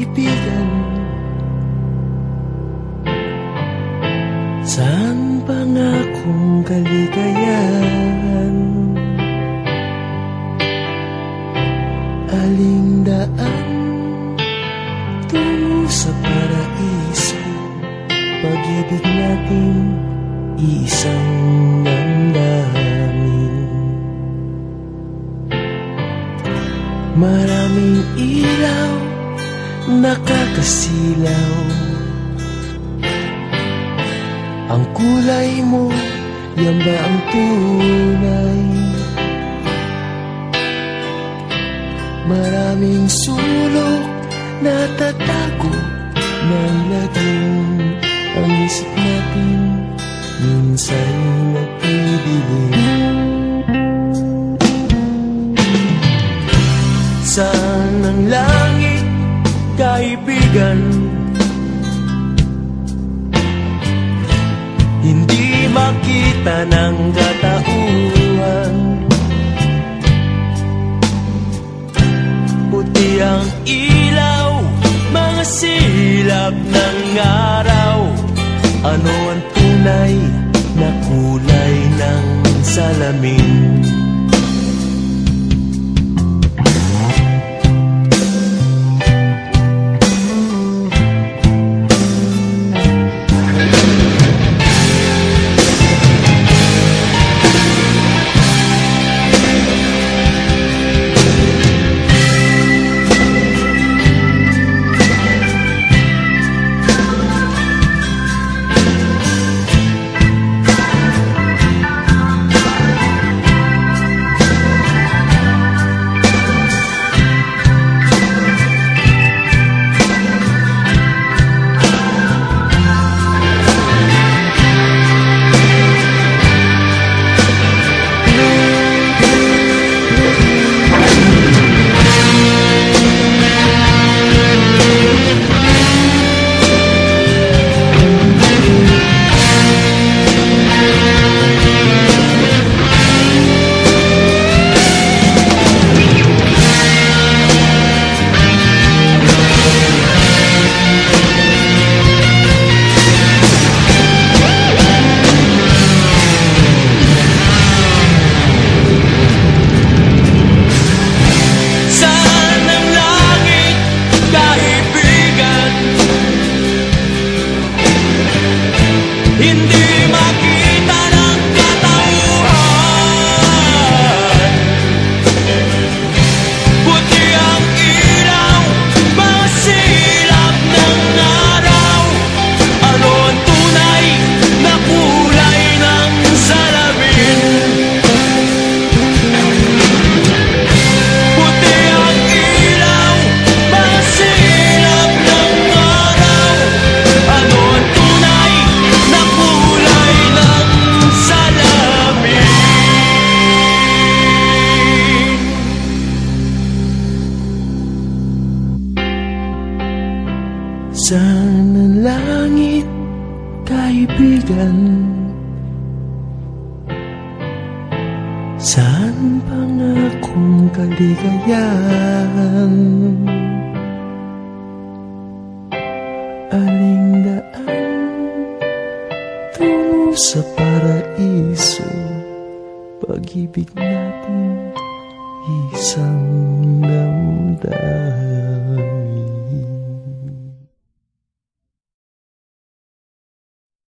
kaibigan. Saan pangakong kaligayahan? Aling daan Tungo sa paraiso. Pag-ibig natin Isang damdamin Maraming ilaw Nakakasilaw Ang kulay mo Yan ba ang tunay? Maraming sulok Natatago ng lagim Ang isip natin Minsan nagbibiling kaibigan? Hindi makita ng katauhan Puti ang ilaw, mga silab ng araw Ano ang tunay na kulay ng salamin? Saan ang langit, kaibigan? Saan pangakong kaligayahan? Aling daan tungo sa paraiso Pag-ibig natin isang